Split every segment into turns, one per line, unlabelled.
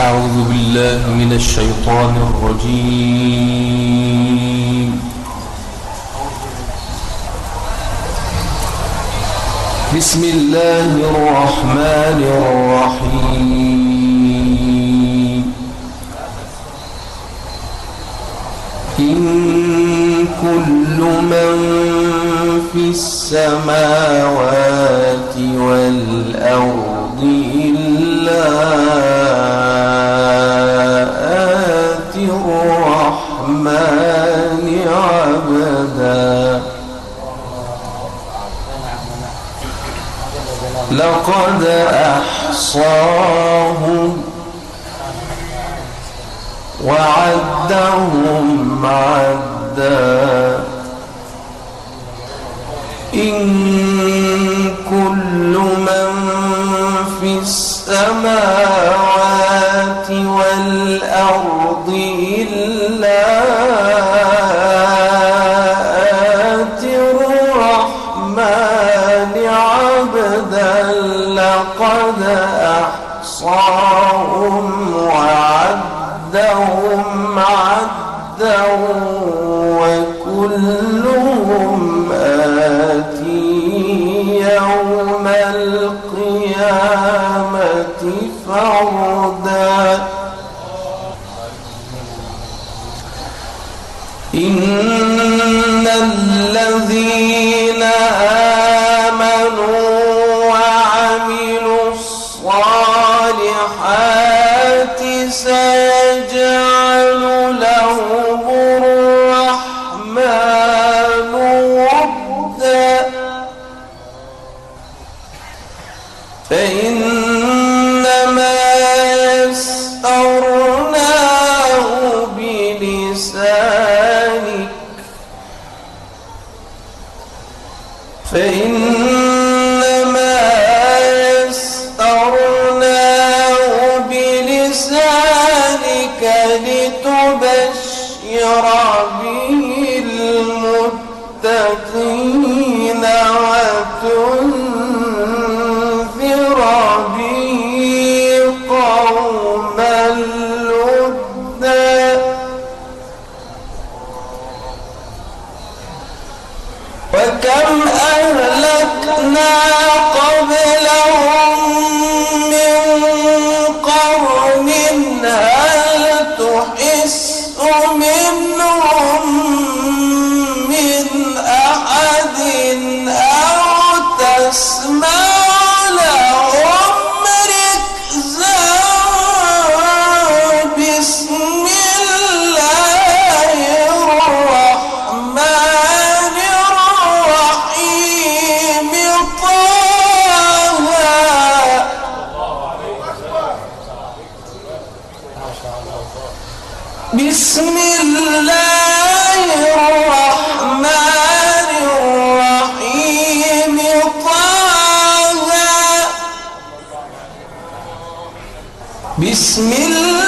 أعوذ بالله من الشيطان الرجيم. بسم الله الرحمن الرحيم. إن كل من في السماوات والأرض إلا آتي الرحمن عبدا. لقد أحصاهم وعدهم عدا. إن كل من في السماوات السماوات والأرض إلا آتي الرحمن عبدا لقد أحصاهم وعدهم عدا وكلهم آتي يوم القيامة فردا إن عظيم قبلهم بسم اللہ الرحمن الرحیم طه. بسم اللہ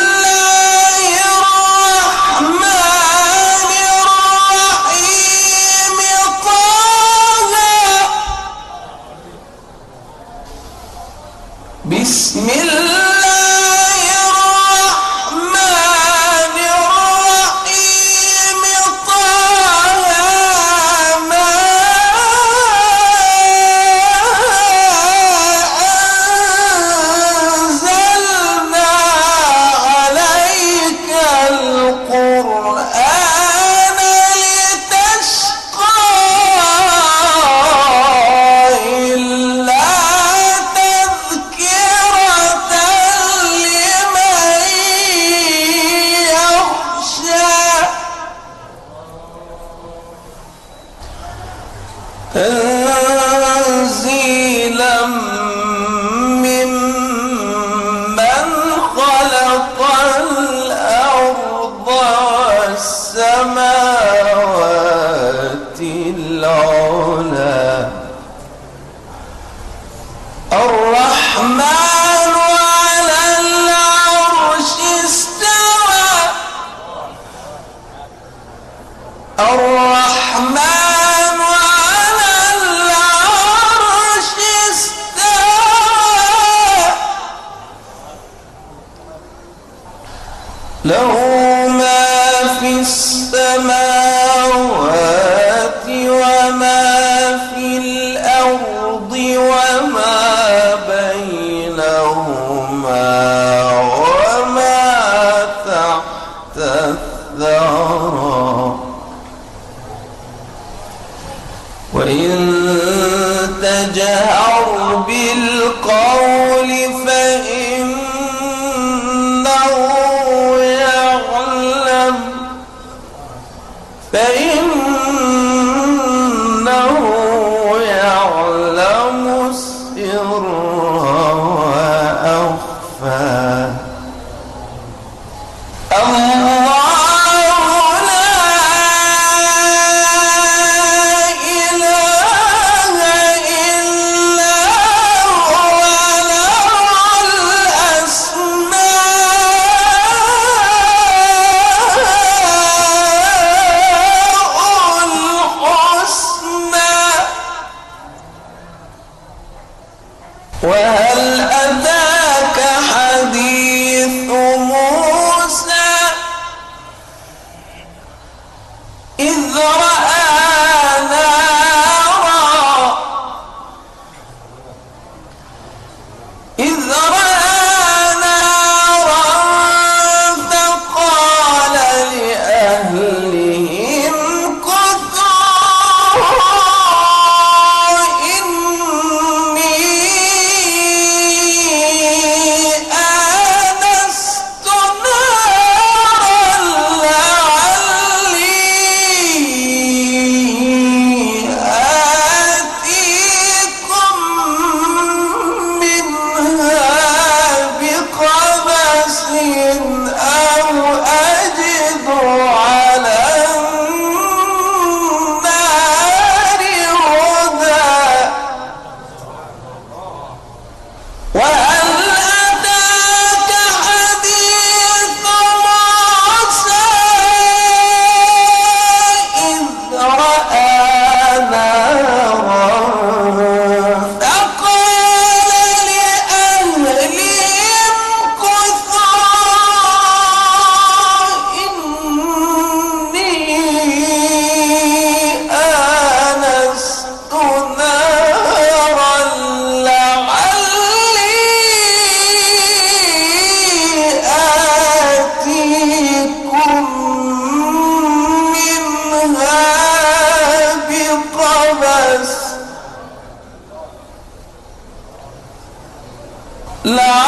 اللهم لا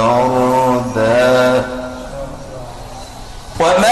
عربا وما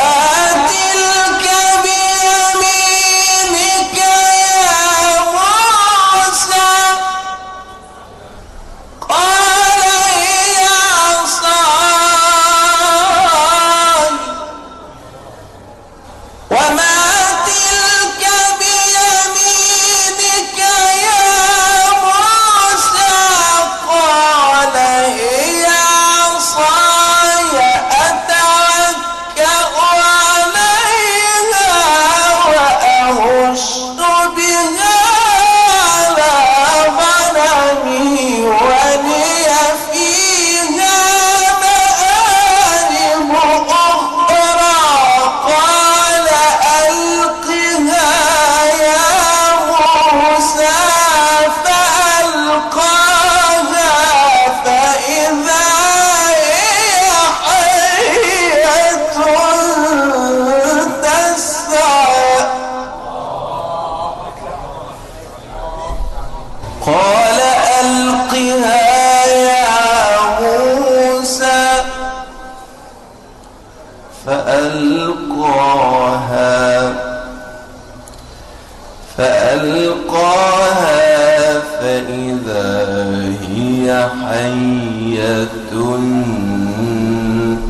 حية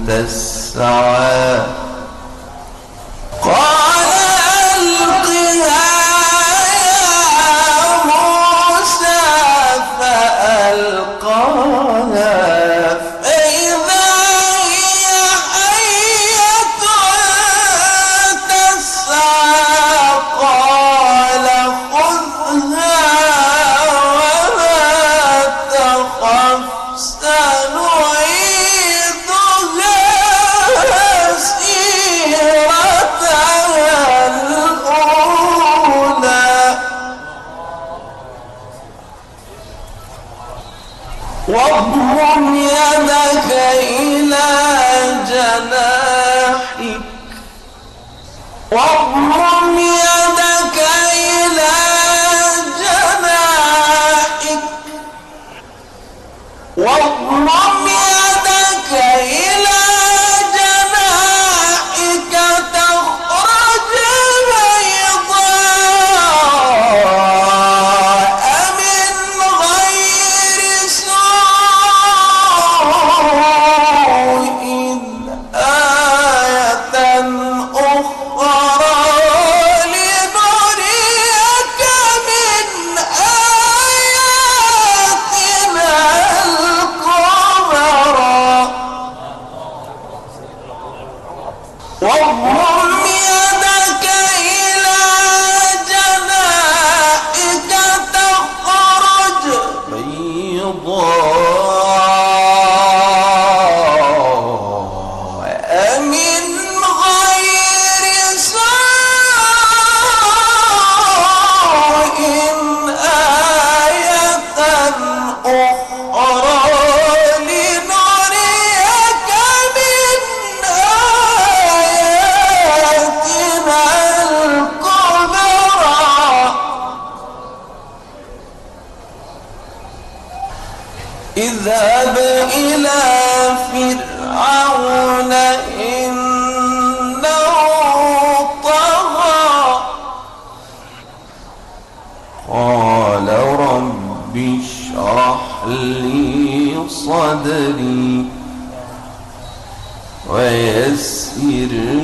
تسعى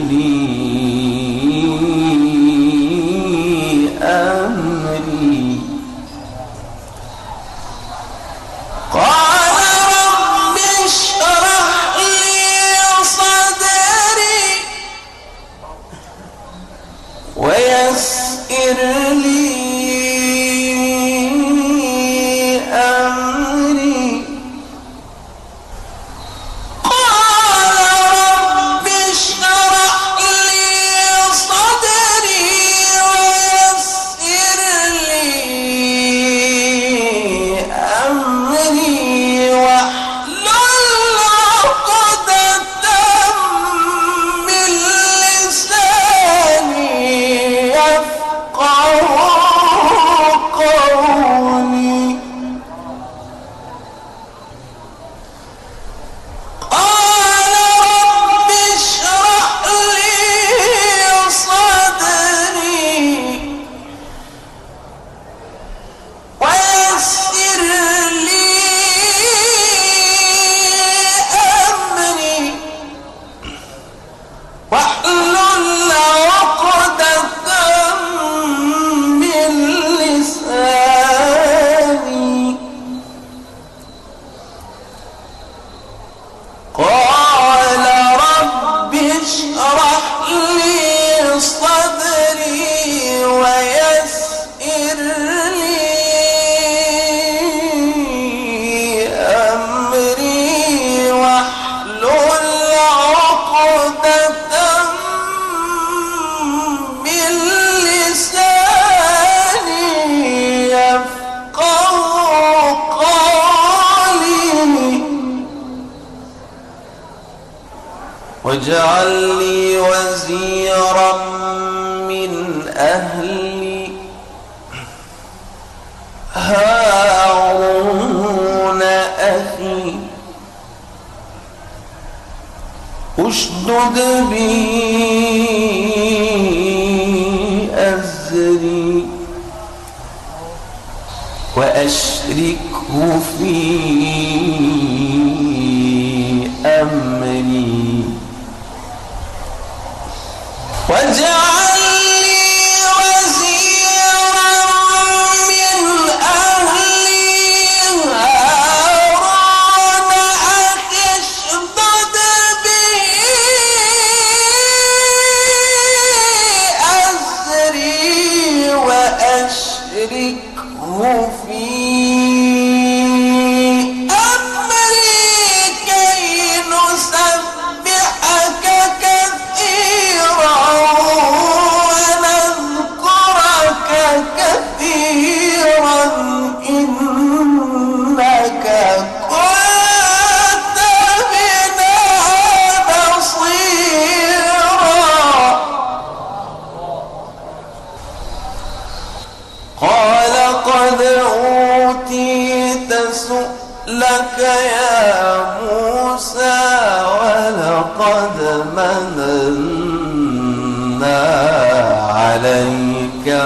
عندي واجعل لي وزيرا من أهلي. هارون أخي. أشدد به أزري. وأشركه في أمري.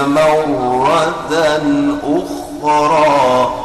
مرة أخرى.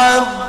محمد